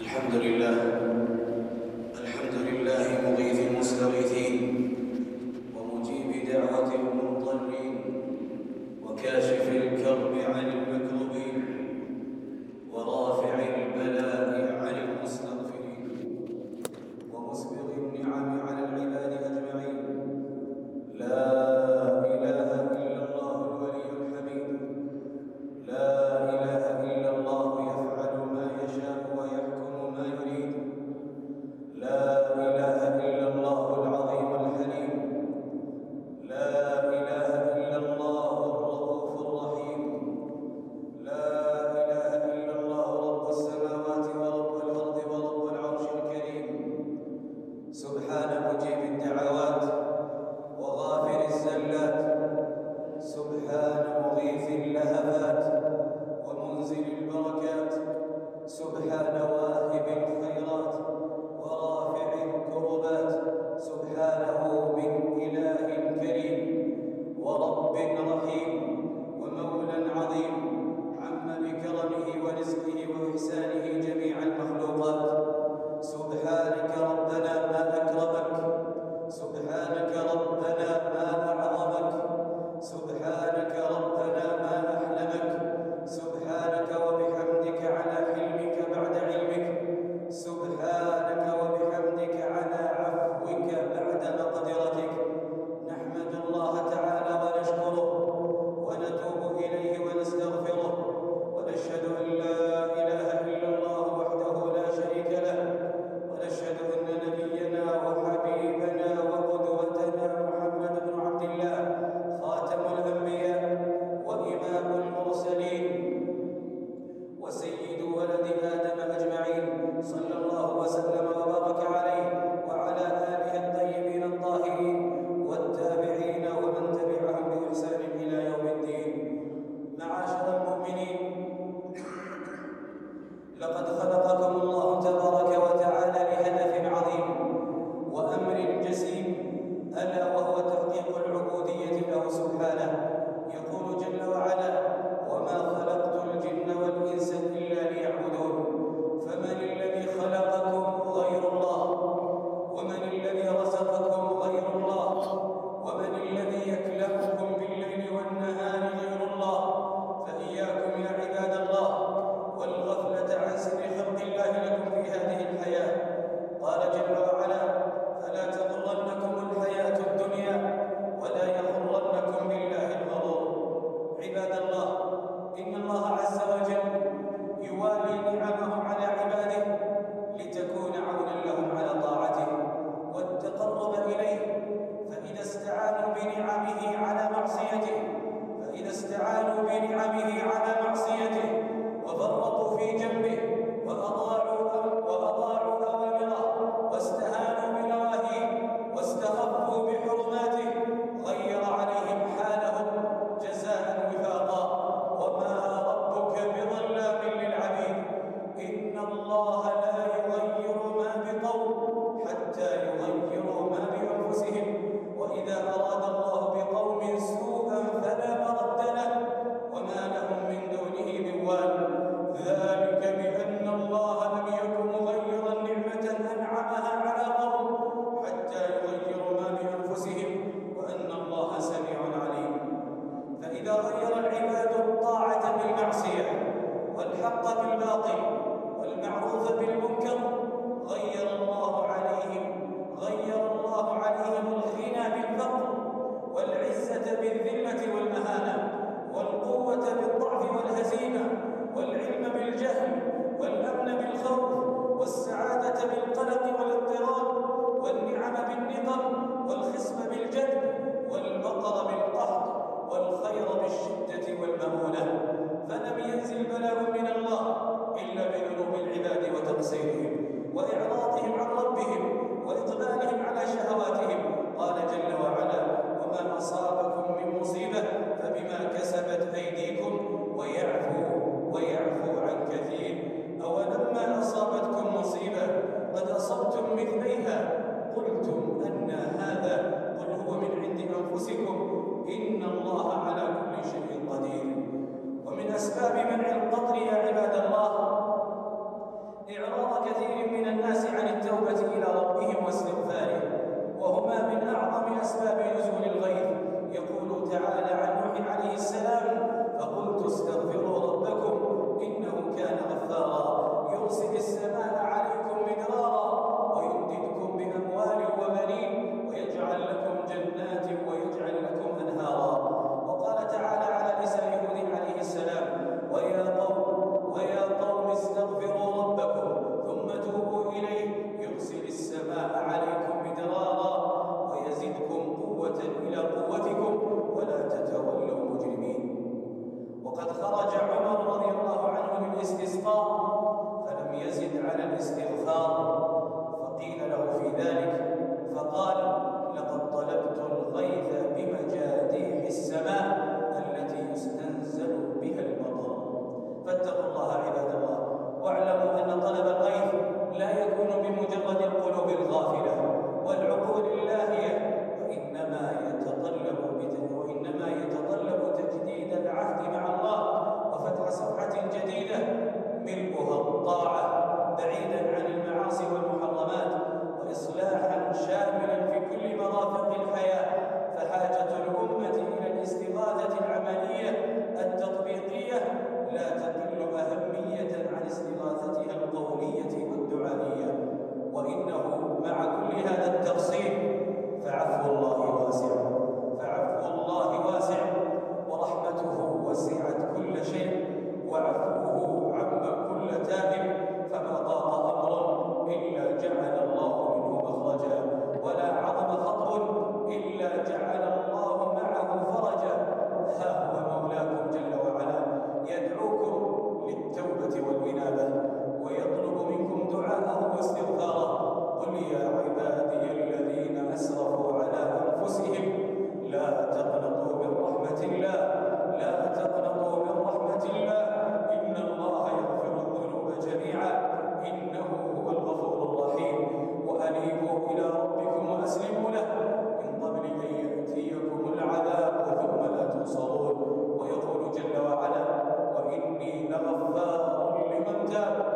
الحمد لله. الحمد لله مغيث المستغيثين. God.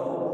করো